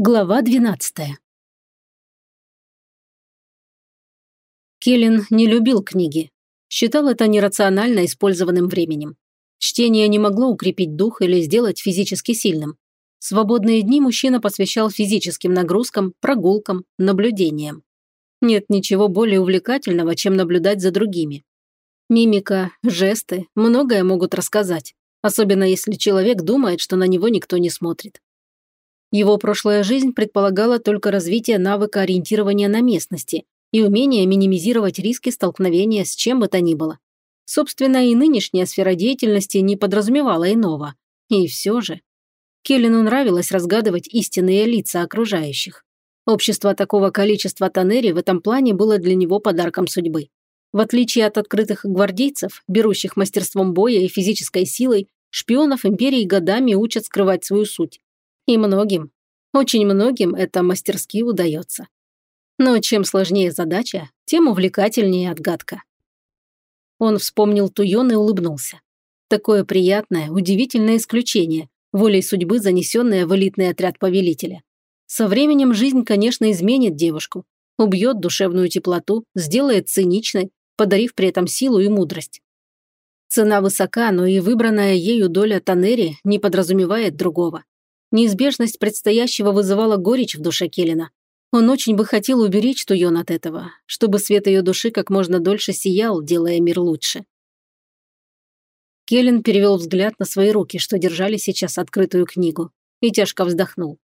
Глава 12 Келлен не любил книги. Считал это нерационально использованным временем. Чтение не могло укрепить дух или сделать физически сильным. Свободные дни мужчина посвящал физическим нагрузкам, прогулкам, наблюдениям. Нет ничего более увлекательного, чем наблюдать за другими. Мимика, жесты, многое могут рассказать, особенно если человек думает, что на него никто не смотрит. Его прошлая жизнь предполагала только развитие навыка ориентирования на местности и умение минимизировать риски столкновения с чем бы то ни было. Собственно, и нынешняя сфера деятельности не подразумевала иного. И все же. Келлину нравилось разгадывать истинные лица окружающих. Общество такого количества тоннери в этом плане было для него подарком судьбы. В отличие от открытых гвардейцев, берущих мастерством боя и физической силой, шпионов империи годами учат скрывать свою суть. И многим, очень многим это мастерски удается. Но чем сложнее задача, тем увлекательнее отгадка. Он вспомнил Туйон и улыбнулся. Такое приятное, удивительное исключение, волей судьбы занесенное в элитный отряд повелителя. Со временем жизнь, конечно, изменит девушку, убьет душевную теплоту, сделает циничной, подарив при этом силу и мудрость. Цена высока, но и выбранная ею доля Танери не подразумевает другого. Неизбежность предстоящего вызывала горечь в душе Келлина. Он очень бы хотел уберечь Туйон от этого, чтобы свет ее души как можно дольше сиял, делая мир лучше. Келлен перевел взгляд на свои руки, что держали сейчас открытую книгу, и тяжко вздохнул.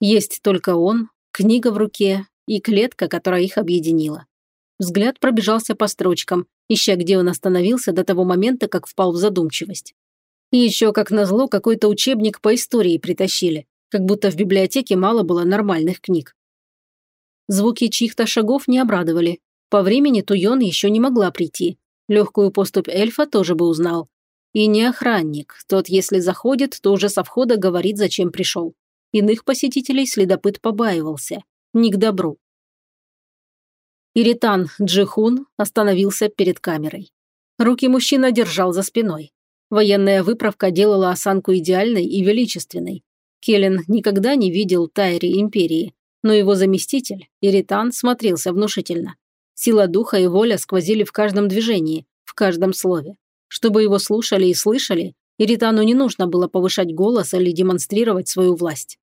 Есть только он, книга в руке и клетка, которая их объединила. Взгляд пробежался по строчкам, ища, где он остановился до того момента, как впал в задумчивость. И еще, как назло, какой-то учебник по истории притащили, как будто в библиотеке мало было нормальных книг. Звуки чьих-то шагов не обрадовали. По времени Туйон еще не могла прийти. Легкую поступь эльфа тоже бы узнал. И не охранник. Тот, если заходит, то уже со входа говорит, зачем пришел. Иных посетителей следопыт побаивался. Не к добру. Иритан Джихун остановился перед камерой. Руки мужчина держал за спиной. Военная выправка делала осанку идеальной и величественной. Келлен никогда не видел Тайри Империи, но его заместитель, Иритан, смотрелся внушительно. Сила духа и воля сквозили в каждом движении, в каждом слове. Чтобы его слушали и слышали, Иритану не нужно было повышать голос или демонстрировать свою власть.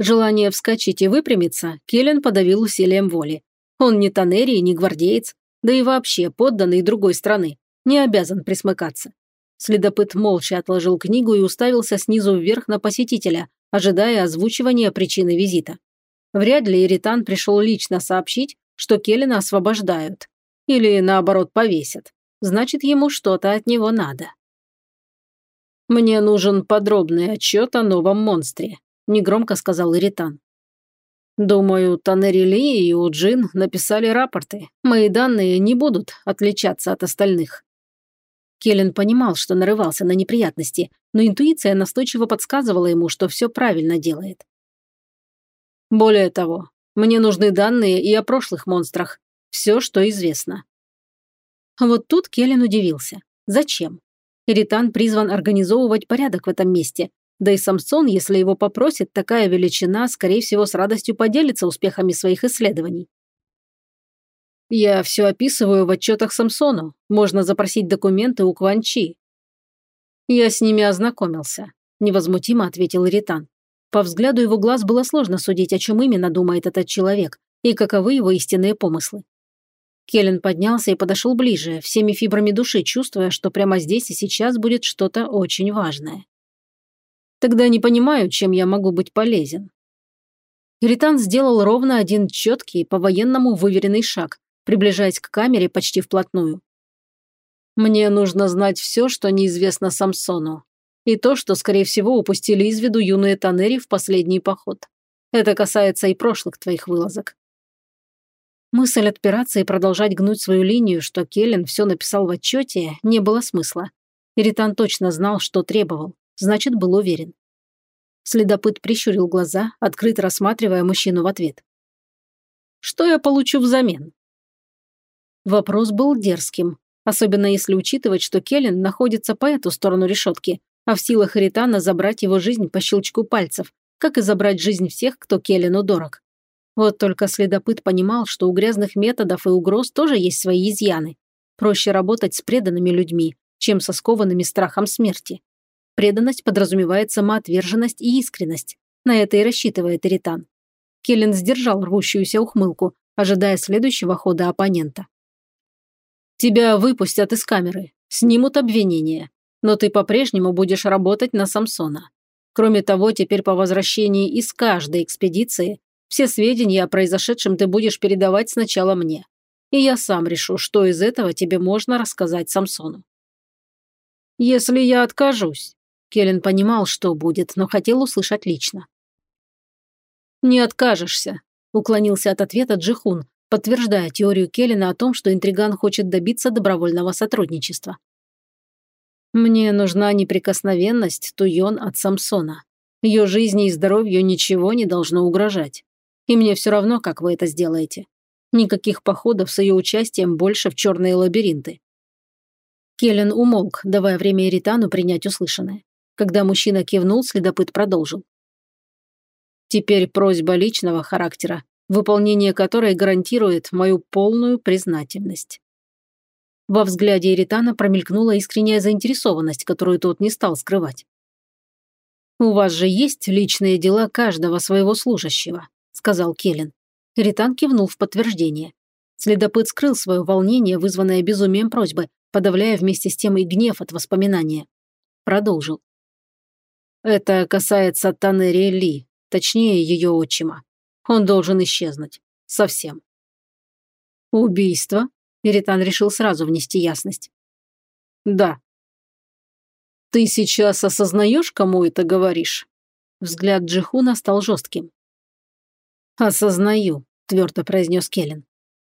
Желание вскочить и выпрямиться Келлен подавил усилием воли. Он не Танерий, не гвардеец, да и вообще подданный другой страны, не обязан присмыкаться. Следопыт молча отложил книгу и уставился снизу вверх на посетителя, ожидая озвучивания причины визита. Вряд ли Иритан пришел лично сообщить, что Келлина освобождают. Или, наоборот, повесят. Значит, ему что-то от него надо. «Мне нужен подробный отчет о новом монстре», – негромко сказал Иритан. «Думаю, Танерили и Уджин написали рапорты. Мои данные не будут отличаться от остальных. Келлен понимал, что нарывался на неприятности, но интуиция настойчиво подсказывала ему, что все правильно делает. Более того, мне нужны данные и о прошлых монстрах. Все, что известно. Вот тут Келлен удивился. Зачем? Иритан призван организовывать порядок в этом месте. Да и Самсон, если его попросит, такая величина, скорее всего, с радостью поделится успехами своих исследований. Я все описываю в отчетах Самсону. Можно запросить документы у Кванчи. Я с ними ознакомился, невозмутимо ответил Ритан. По взгляду его глаз было сложно судить, о чем именно думает этот человек и каковы его истинные помыслы. Келлен поднялся и подошел ближе, всеми фибрами души чувствуя, что прямо здесь и сейчас будет что-то очень важное. Тогда не понимаю, чем я могу быть полезен. Ритан сделал ровно один четкий, по-военному выверенный шаг, приближаясь к камере почти вплотную. «Мне нужно знать все, что неизвестно Самсону. И то, что, скорее всего, упустили из виду юные Танери в последний поход. Это касается и прошлых твоих вылазок». Мысль отпираться и продолжать гнуть свою линию, что Келлен все написал в отчете, не было смысла. Иритан точно знал, что требовал, значит, был уверен. Следопыт прищурил глаза, открыто рассматривая мужчину в ответ. «Что я получу взамен?» Вопрос был дерзким, особенно если учитывать, что Келлен находится по эту сторону решетки, а в силах Ритана забрать его жизнь по щелчку пальцев, как и забрать жизнь всех, кто Келлену дорог. Вот только следопыт понимал, что у грязных методов и угроз тоже есть свои изъяны. Проще работать с преданными людьми, чем со скованными страхом смерти. Преданность подразумевает самоотверженность и искренность. На это и рассчитывает Иритан. Келлен сдержал рвущуюся ухмылку, ожидая следующего хода оппонента. «Тебя выпустят из камеры, снимут обвинения, но ты по-прежнему будешь работать на Самсона. Кроме того, теперь по возвращении из каждой экспедиции все сведения о произошедшем ты будешь передавать сначала мне. И я сам решу, что из этого тебе можно рассказать Самсону. Если я откажусь, Келлен понимал, что будет, но хотел услышать лично. «Не откажешься», – уклонился от ответа Джихун, подтверждая теорию Келлена о том, что интриган хочет добиться добровольного сотрудничества. «Мне нужна неприкосновенность Туйон от Самсона. Ее жизни и здоровью ничего не должно угрожать. И мне все равно, как вы это сделаете. Никаких походов с ее участием больше в черные лабиринты». Келлен умолк, давая время Эритану принять услышанное. Когда мужчина кивнул, следопыт продолжил. Теперь просьба личного характера, выполнение которой гарантирует мою полную признательность. Во взгляде Эритана промелькнула искренняя заинтересованность, которую тот не стал скрывать. «У вас же есть личные дела каждого своего служащего», сказал Келлен. Ритан кивнул в подтверждение. Следопыт скрыл свое волнение, вызванное безумием просьбы, подавляя вместе с тем и гнев от воспоминания. Продолжил. «Это касается Танери Ли, точнее ее отчима. Он должен исчезнуть. Совсем». «Убийство?» Иритан решил сразу внести ясность. «Да». «Ты сейчас осознаешь, кому это говоришь?» Взгляд Джихуна стал жестким. «Осознаю», – твердо произнес Келлен.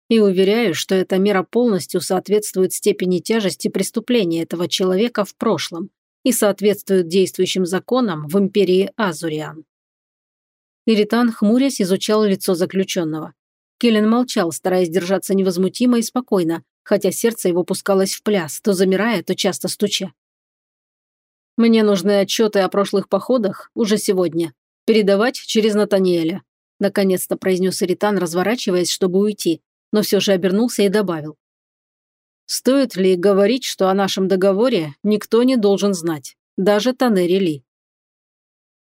«И уверяю, что эта мера полностью соответствует степени тяжести преступления этого человека в прошлом и соответствует действующим законам в империи Азуриан». Иритан, хмурясь, изучал лицо заключенного. Келлен молчал, стараясь держаться невозмутимо и спокойно, хотя сердце его пускалось в пляс, то замирая, то часто стуча. «Мне нужны отчеты о прошлых походах уже сегодня. Передавать через Натаниэля. Наконец-то произнес Иритан, разворачиваясь, чтобы уйти, но все же обернулся и добавил. Стоит ли говорить, что о нашем договоре никто не должен знать, даже Танери Ли?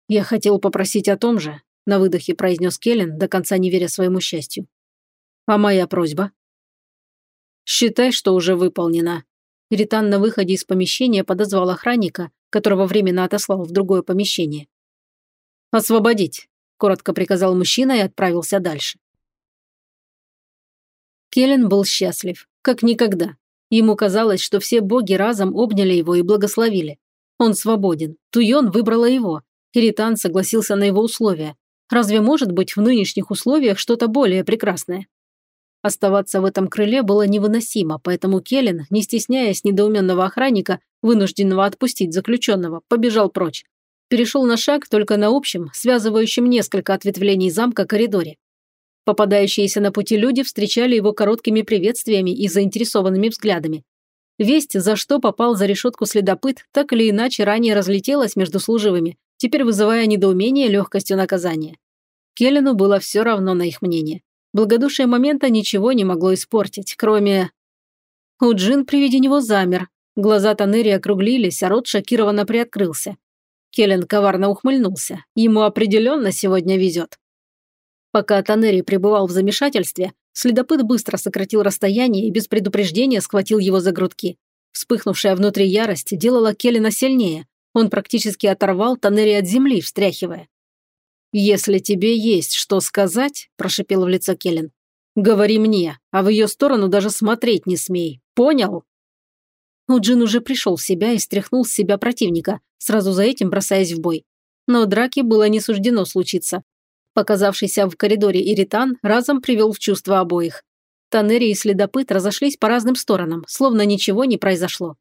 Я хотел попросить о том же, на выдохе произнес Келлен, до конца не веря своему счастью. А моя просьба? Считай, что уже выполнена. Иритан на выходе из помещения подозвал охранника, которого временно отослал в другое помещение. «Освободить коротко приказал мужчина и отправился дальше. Келлен был счастлив, как никогда. Ему казалось, что все боги разом обняли его и благословили. Он свободен. Туйон выбрала его. Иритан согласился на его условия. Разве может быть в нынешних условиях что-то более прекрасное? Оставаться в этом крыле было невыносимо, поэтому Келлен, не стесняясь недоуменного охранника, вынужденного отпустить заключенного, побежал прочь перешел на шаг только на общем, связывающем несколько ответвлений замка коридоре. Попадающиеся на пути люди встречали его короткими приветствиями и заинтересованными взглядами. Весть, за что попал за решетку следопыт, так или иначе ранее разлетелась между служивыми, теперь вызывая недоумение легкостью наказания. Келлену было все равно на их мнение. Благодушие момента ничего не могло испортить, кроме... Уджин при виде него замер. Глаза Танери округлились, а рот шокированно приоткрылся. Келлен коварно ухмыльнулся. Ему определенно сегодня везет. Пока Танери пребывал в замешательстве, следопыт быстро сократил расстояние и без предупреждения схватил его за грудки. Вспыхнувшая внутри ярость делала Келлена сильнее. Он практически оторвал Танери от земли, встряхивая. «Если тебе есть что сказать», – прошипел в лицо Келлен, – «говори мне, а в ее сторону даже смотреть не смей. Понял?» Уджин уже пришел в себя и стряхнул с себя противника, сразу за этим бросаясь в бой. Но драки было не суждено случиться. Показавшийся в коридоре Иритан разом привел в чувство обоих. Танери и следопыт разошлись по разным сторонам, словно ничего не произошло.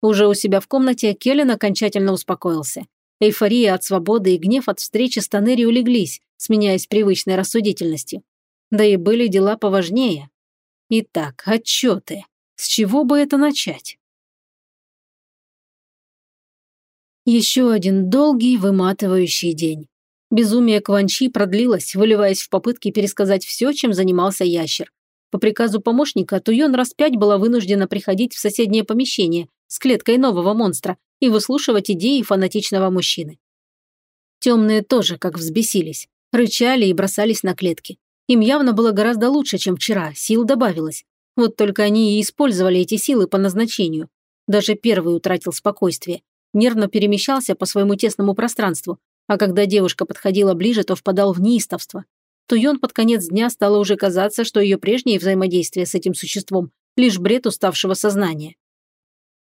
Уже у себя в комнате Келлен окончательно успокоился. Эйфория от свободы и гнев от встречи с Танери улеглись, сменяясь привычной рассудительностью. Да и были дела поважнее. Итак, отчеты. С чего бы это начать? Еще один долгий, выматывающий день. Безумие Кванчи продлилось, выливаясь в попытки пересказать все, чем занимался ящер. По приказу помощника Туйон раз пять была вынуждена приходить в соседнее помещение с клеткой нового монстра и выслушивать идеи фанатичного мужчины. Темные тоже как взбесились, рычали и бросались на клетки. Им явно было гораздо лучше, чем вчера, сил добавилось. Вот только они и использовали эти силы по назначению. Даже первый утратил спокойствие, нервно перемещался по своему тесному пространству, а когда девушка подходила ближе, то впадал в неистовство. Туйон под конец дня стало уже казаться, что ее прежнее взаимодействие с этим существом – лишь бред уставшего сознания.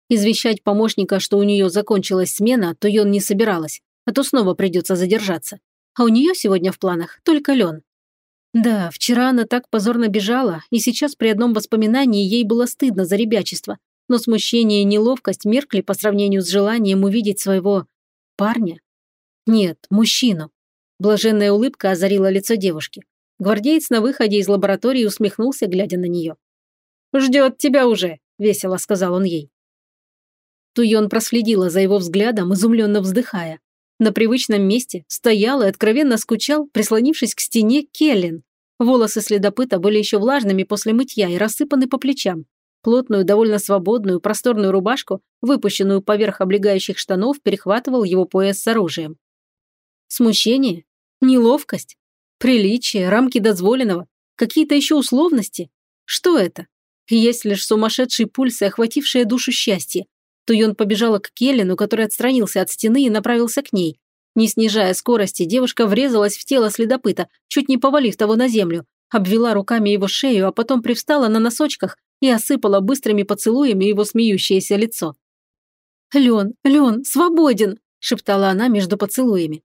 Извещать помощника, что у нее закончилась смена, Туйон не собиралась, а то снова придется задержаться. А у нее сегодня в планах только Лен. Да, вчера она так позорно бежала, и сейчас при одном воспоминании ей было стыдно за ребячество, но смущение и неловкость меркли по сравнению с желанием увидеть своего парня. Нет, мужчину. Блаженная улыбка озарила лицо девушки. Гвардеец на выходе из лаборатории усмехнулся, глядя на нее. «Ждет тебя уже», – весело сказал он ей. Туйон проследила за его взглядом, изумленно вздыхая. На привычном месте стоял и откровенно скучал, прислонившись к стене, Келлен. Волосы следопыта были еще влажными после мытья и рассыпаны по плечам. Плотную, довольно свободную, просторную рубашку, выпущенную поверх облегающих штанов, перехватывал его пояс с оружием. Смущение? Неловкость? Приличие? Рамки дозволенного? Какие-то еще условности? Что это? Есть лишь сумасшедший пульс и охватившее душу счастье. Туйон побежала к Келлину, который отстранился от стены и направился к ней. Не снижая скорости, девушка врезалась в тело следопыта, чуть не повалив того на землю, обвела руками его шею, а потом привстала на носочках и осыпала быстрыми поцелуями его смеющееся лицо. «Лен, Лен, свободен!» – шептала она между поцелуями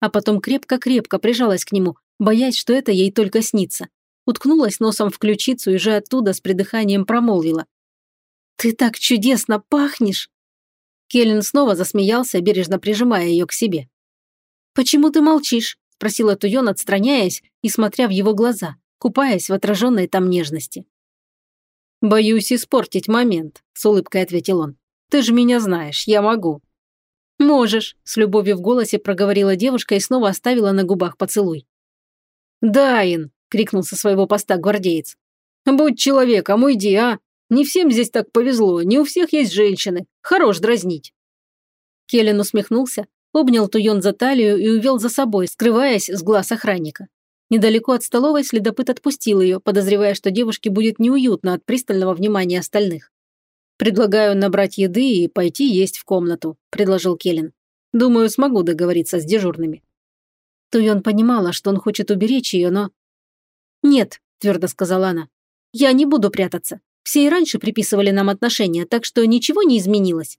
а потом крепко-крепко прижалась к нему, боясь, что это ей только снится. Уткнулась носом в ключицу и же оттуда с придыханием промолвила. «Ты так чудесно пахнешь!» Келлен снова засмеялся, бережно прижимая ее к себе. «Почему ты молчишь?» – спросила Туйон, отстраняясь и смотря в его глаза, купаясь в отраженной там нежности. «Боюсь испортить момент», – с улыбкой ответил он. «Ты же меня знаешь, я могу». «Можешь», – с любовью в голосе проговорила девушка и снова оставила на губах поцелуй. «Дайн!» – крикнул со своего поста гвардеец. «Будь человеком, уйди, а! Не всем здесь так повезло, не у всех есть женщины. Хорош дразнить!» Келлен усмехнулся, обнял Туйон за талию и увел за собой, скрываясь с глаз охранника. Недалеко от столовой следопыт отпустил ее, подозревая, что девушке будет неуютно от пристального внимания остальных. «Предлагаю набрать еды и пойти есть в комнату», – предложил Келлен. «Думаю, смогу договориться с дежурными». Туйон понимала, что он хочет уберечь ее, но... «Нет», – твердо сказала она. «Я не буду прятаться. Все и раньше приписывали нам отношения, так что ничего не изменилось».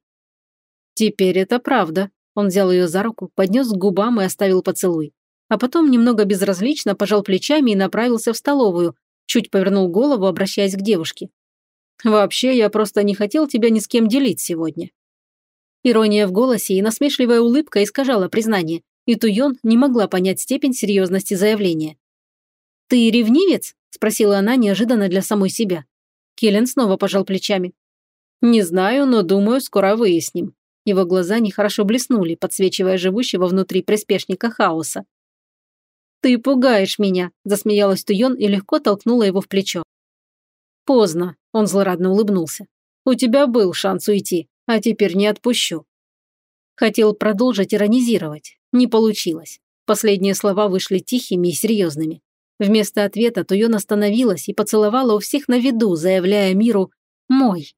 «Теперь это правда». Он взял ее за руку, поднес к губам и оставил поцелуй. А потом немного безразлично пожал плечами и направился в столовую, чуть повернул голову, обращаясь к девушке. Вообще, я просто не хотел тебя ни с кем делить сегодня». Ирония в голосе и насмешливая улыбка искажала признание, и Туйон не могла понять степень серьезности заявления. «Ты ревнивец?» – спросила она неожиданно для самой себя. Келлен снова пожал плечами. «Не знаю, но думаю, скоро выясним». Его глаза нехорошо блеснули, подсвечивая живущего внутри приспешника хаоса. «Ты пугаешь меня», – засмеялась Туйон и легко толкнула его в плечо. «Поздно», – он злорадно улыбнулся. «У тебя был шанс уйти, а теперь не отпущу». Хотел продолжить иронизировать. Не получилось. Последние слова вышли тихими и серьезными. Вместо ответа Туйон остановилась и поцеловала у всех на виду, заявляя миру «мой».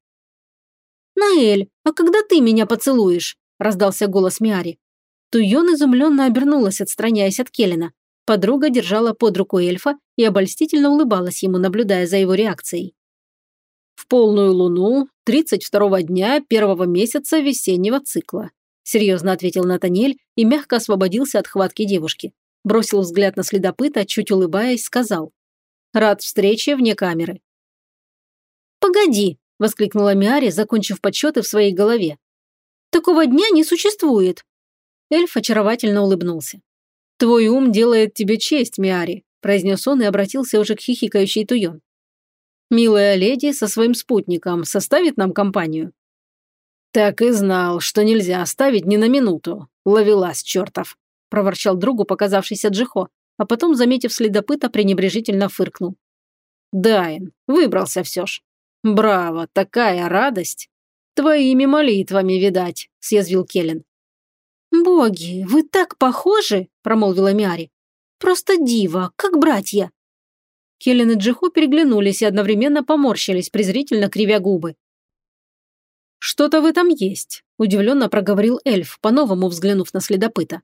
«Наэль, а когда ты меня поцелуешь?» – раздался голос Миари. Туйон изумленно обернулась, отстраняясь от Келлина. Подруга держала под руку эльфа и обольстительно улыбалась ему, наблюдая за его реакцией. В полную луну 32-го дня первого месяца весеннего цикла. Серьезно ответил Натаниэль и мягко освободился от хватки девушки. Бросил взгляд на следопыта, чуть улыбаясь, сказал. «Рад встрече вне камеры». «Погоди!» – воскликнула Миари, закончив подсчеты в своей голове. «Такого дня не существует!» Эльф очаровательно улыбнулся. «Твой ум делает тебе честь, Миари», – произнес он и обратился уже к хихикающей Туйон. Милая леди со своим спутником составит нам компанию?» «Так и знал, что нельзя оставить ни на минуту. Ловелас, чертов!» – проворчал другу показавшийся Джихо, а потом, заметив следопыта, пренебрежительно фыркнул. «Дайн, выбрался все ж. Браво, такая радость! Твоими молитвами, видать», – съязвил Келлен. «Боги, вы так похожи!» – промолвила Миари. «Просто диво, как братья!» Келлен и Джихо переглянулись и одновременно поморщились, презрительно кривя губы. «Что-то в этом есть», – удивленно проговорил эльф, по-новому взглянув на следопыта.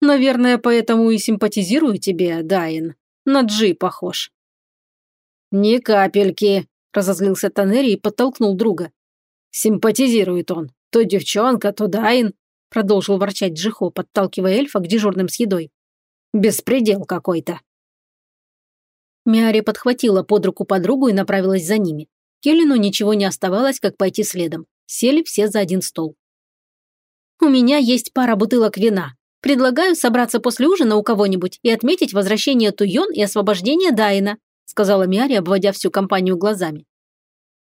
«Наверное, поэтому и симпатизирую тебе, Дайн. На Джи похож». «Ни капельки», – разозлился Танери и подтолкнул друга. «Симпатизирует он. То девчонка, то Дайн», – продолжил ворчать Джихо, подталкивая эльфа к дежурным с едой. «Беспредел какой-то». Миари подхватила под руку подругу и направилась за ними. Келлину ничего не оставалось, как пойти следом. Сели все за один стол. «У меня есть пара бутылок вина. Предлагаю собраться после ужина у кого-нибудь и отметить возвращение Туйон и освобождение Дайна», сказала Миари, обводя всю компанию глазами.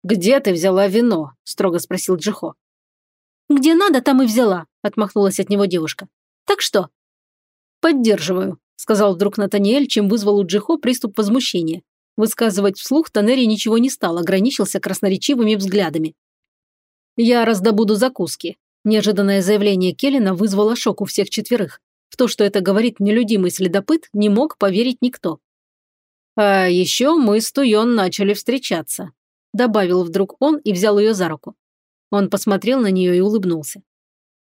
«Где ты взяла вино?» – строго спросил Джихо. «Где надо, там и взяла», – отмахнулась от него девушка. «Так что?» «Поддерживаю», сказал вдруг Натаниэль, чем вызвал у Джихо приступ возмущения. Высказывать вслух Танери ничего не стал, ограничился красноречивыми взглядами. «Я раздобуду закуски». Неожиданное заявление Келлина вызвало шок у всех четверых. В то, что это говорит нелюдимый следопыт, не мог поверить никто. «А еще мы с Туйон начали встречаться», – добавил вдруг он и взял ее за руку. Он посмотрел на нее и улыбнулся.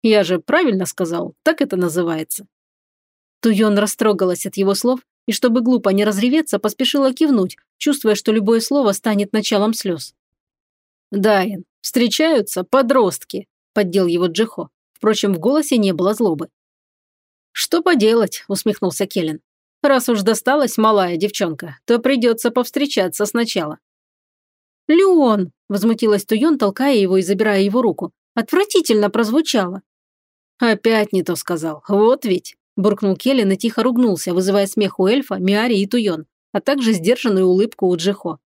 «Я же правильно сказал, так это называется». Туйон растрогалась от его слов и, чтобы глупо не разреветься, поспешила кивнуть, чувствуя, что любое слово станет началом слез. «Дайен, встречаются подростки», – поддел его Джихо. Впрочем, в голосе не было злобы. «Что поделать?» – усмехнулся Келлен. «Раз уж досталась малая девчонка, то придется повстречаться сначала». «Леон!» – возмутилась Туйон, толкая его и забирая его руку. «Отвратительно прозвучало». «Опять не то сказал. Вот ведь» буркнул Келлен и тихо ругнулся, вызывая смех у эльфа, Миари и Туйон, а также сдержанную улыбку у Джихо.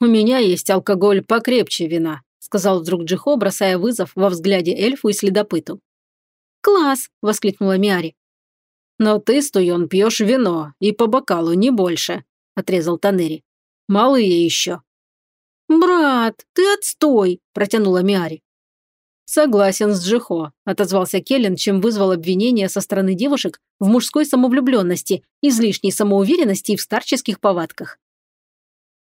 «У меня есть алкоголь покрепче вина», сказал вдруг Джихо, бросая вызов во взгляде эльфу и следопыту. «Класс!» – воскликнула Миари. «Но ты, Стуйон, пьешь вино, и по бокалу, не больше», – отрезал Танери. «Малые еще». «Брат, ты отстой!» – протянула Миари. «Согласен с Джихо», – отозвался Келлен, чем вызвал обвинение со стороны девушек в мужской самовлюбленности, излишней самоуверенности и в старческих повадках.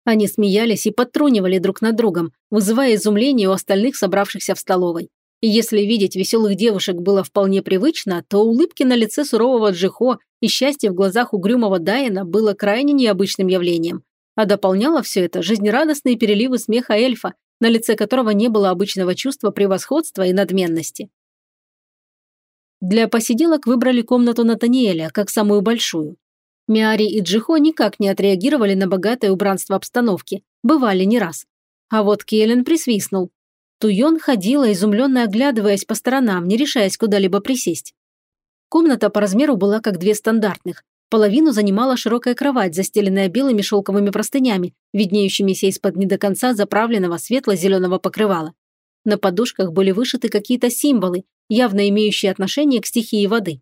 Они смеялись и подтрунивали друг над другом, вызывая изумление у остальных собравшихся в столовой. И если видеть веселых девушек было вполне привычно, то улыбки на лице сурового Джихо и счастье в глазах угрюмого Дайена было крайне необычным явлением. А дополняло все это жизнерадостные переливы смеха эльфа, на лице которого не было обычного чувства превосходства и надменности. Для посиделок выбрали комнату Натаниэля, как самую большую. Миари и Джихо никак не отреагировали на богатое убранство обстановки, бывали не раз. А вот Келлен присвистнул. Туйон ходила, изумленно оглядываясь по сторонам, не решаясь куда-либо присесть. Комната по размеру была как две стандартных, Половину занимала широкая кровать, застеленная белыми шелковыми простынями, виднеющимися из-под не до конца заправленного светло-зеленого покрывала. На подушках были вышиты какие-то символы, явно имеющие отношение к стихии воды.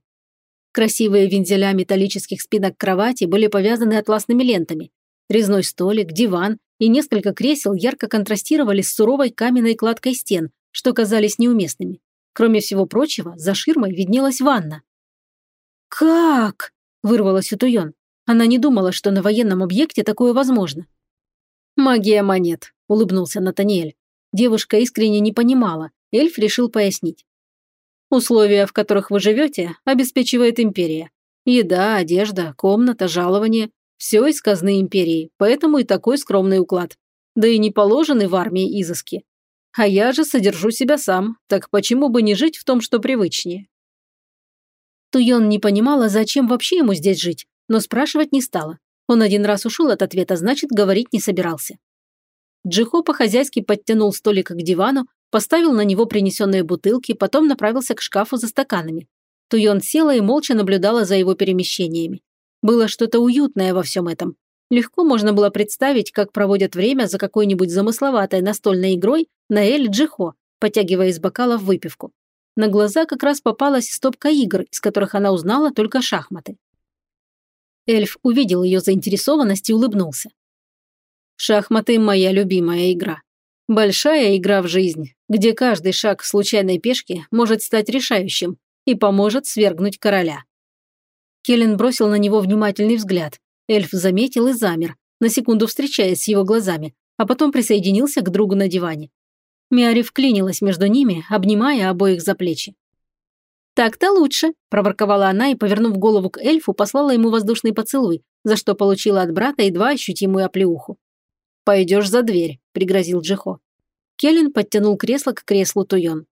Красивые вензеля металлических спинок кровати были повязаны атласными лентами. Резной столик, диван и несколько кресел ярко контрастировали с суровой каменной кладкой стен, что казались неуместными. Кроме всего прочего, за ширмой виднелась ванна. «Как?» Вырвалась у Туйон. Она не думала, что на военном объекте такое возможно. «Магия монет», – улыбнулся Натаниэль. Девушка искренне не понимала. Эльф решил пояснить. «Условия, в которых вы живете, обеспечивает империя. Еда, одежда, комната, жалование – все из казны империи, поэтому и такой скромный уклад. Да и не положены в армии изыски. А я же содержу себя сам, так почему бы не жить в том, что привычнее?» Туйон не понимала, зачем вообще ему здесь жить, но спрашивать не стала. Он один раз ушел от ответа, значит, говорить не собирался. Джихо по-хозяйски подтянул столик к дивану, поставил на него принесенные бутылки, потом направился к шкафу за стаканами. Туйон села и молча наблюдала за его перемещениями. Было что-то уютное во всем этом. Легко можно было представить, как проводят время за какой-нибудь замысловатой настольной игрой Наэль Джихо, потягивая из бокалов выпивку. На глаза как раз попалась стопка игр, из которых она узнала только шахматы. Эльф увидел ее заинтересованность и улыбнулся. «Шахматы – моя любимая игра. Большая игра в жизнь, где каждый шаг случайной пешки может стать решающим и поможет свергнуть короля». Келлен бросил на него внимательный взгляд. Эльф заметил и замер, на секунду встречаясь с его глазами, а потом присоединился к другу на диване. Миари вклинилась между ними, обнимая обоих за плечи. «Так-то лучше», – проворковала она и, повернув голову к эльфу, послала ему воздушный поцелуй, за что получила от брата едва ощутимую оплеуху. «Пойдешь за дверь», – пригрозил Джихо. Келлен подтянул кресло к креслу Туйон.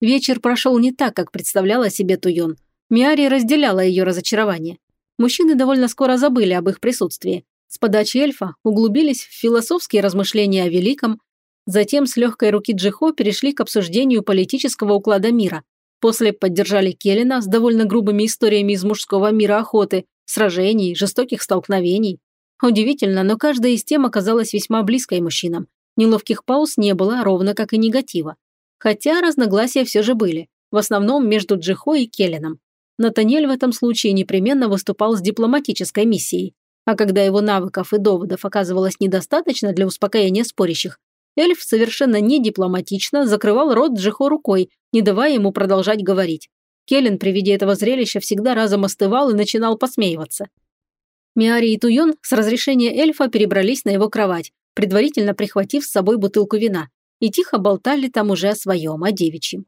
Вечер прошел не так, как представляла себе Туйон. Миари разделяла ее разочарование. Мужчины довольно скоро забыли об их присутствии. С подачи эльфа углубились в философские размышления о великом, Затем с легкой руки Джихо перешли к обсуждению политического уклада мира. После поддержали Келлина с довольно грубыми историями из мужского мира охоты, сражений, жестоких столкновений. Удивительно, но каждая из тем оказалась весьма близкой мужчинам. Неловких пауз не было, ровно как и негатива. Хотя разногласия все же были, в основном между Джихо и Келлином. Натаниэль в этом случае непременно выступал с дипломатической миссией. А когда его навыков и доводов оказывалось недостаточно для успокоения спорящих, Эльф совершенно недипломатично закрывал рот Джихо рукой, не давая ему продолжать говорить. Келлен при виде этого зрелища всегда разом остывал и начинал посмеиваться. Миари и Туйон с разрешения эльфа перебрались на его кровать, предварительно прихватив с собой бутылку вина, и тихо болтали там уже о своем, о девичьем.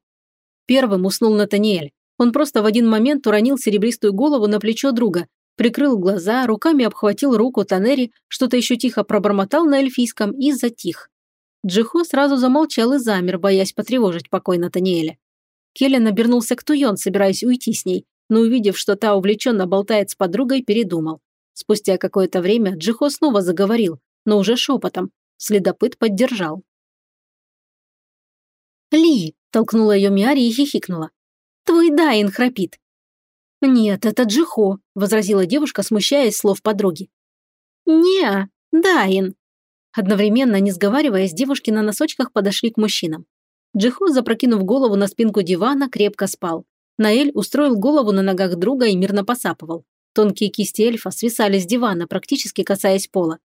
Первым уснул Натаниэль. Он просто в один момент уронил серебристую голову на плечо друга, прикрыл глаза, руками обхватил руку Танери, что-то еще тихо пробормотал на эльфийском и затих. Джихо сразу замолчал и замер, боясь потревожить покой Натаниэля. Келлен обернулся к Туйон, собираясь уйти с ней, но увидев, что та увлеченно болтает с подругой, передумал. Спустя какое-то время Джихо снова заговорил, но уже шепотом. Следопыт поддержал. «Ли!» – толкнула ее Миари и хихикнула. «Твой Дайн храпит!» «Нет, это Джихо», – возразила девушка, смущаясь слов подруги. «Не, Дайн», Одновременно, не сговариваясь, девушки на носочках подошли к мужчинам. Джихо, запрокинув голову на спинку дивана, крепко спал. Наэль устроил голову на ногах друга и мирно посапывал. Тонкие кисти эльфа свисали с дивана, практически касаясь пола.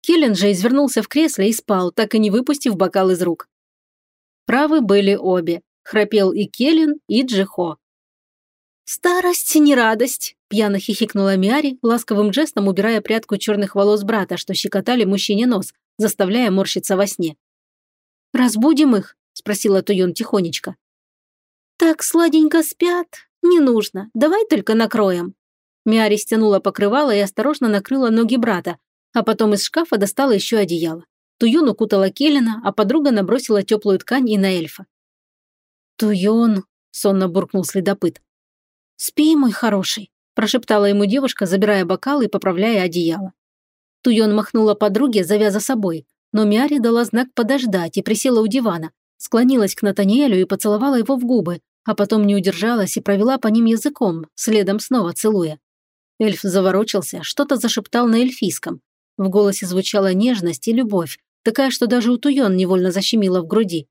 Келлен же извернулся в кресле и спал, так и не выпустив бокал из рук. Правы были обе. Храпел и Келлен, и Джихо. «Старость не радость», – пьяно хихикнула Миари, ласковым жестом убирая прядку черных волос брата, что щекотали мужчине нос, заставляя морщиться во сне. «Разбудим их?» – спросила Туйон тихонечко. «Так сладенько спят. Не нужно. Давай только накроем». Миари стянула покрывало и осторожно накрыла ноги брата, а потом из шкафа достала еще одеяло. Туйон укутала Келлина, а подруга набросила теплую ткань и на эльфа. «Туйон», – сонно буркнул следопыт, «Спи, мой хороший», – прошептала ему девушка, забирая бокал и поправляя одеяло. Туйон махнула подруге, завяза собой, но Миари дала знак подождать и присела у дивана, склонилась к Натаниэлю и поцеловала его в губы, а потом не удержалась и провела по ним языком, следом снова целуя. Эльф заворочился, что-то зашептал на эльфийском. В голосе звучала нежность и любовь, такая, что даже у Туйон невольно защемила в груди.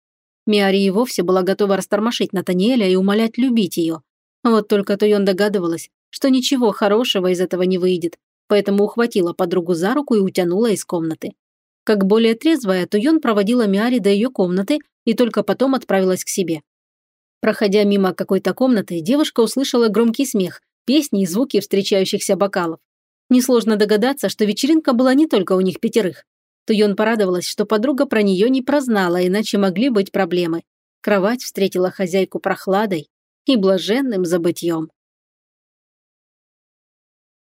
Миари и вовсе была готова растормошить Натаниэля и умолять любить ее, вот только Туйон догадывалась, что ничего хорошего из этого не выйдет, поэтому ухватила подругу за руку и утянула из комнаты. Как более трезвая, Туйон проводила Миари до ее комнаты и только потом отправилась к себе. Проходя мимо какой-то комнаты, девушка услышала громкий смех, песни и звуки встречающихся бокалов. Несложно догадаться, что вечеринка была не только у них пятерых. Туйон порадовалась, что подруга про нее не прознала, иначе могли быть проблемы. Кровать встретила хозяйку прохладой, и блаженным забытьем.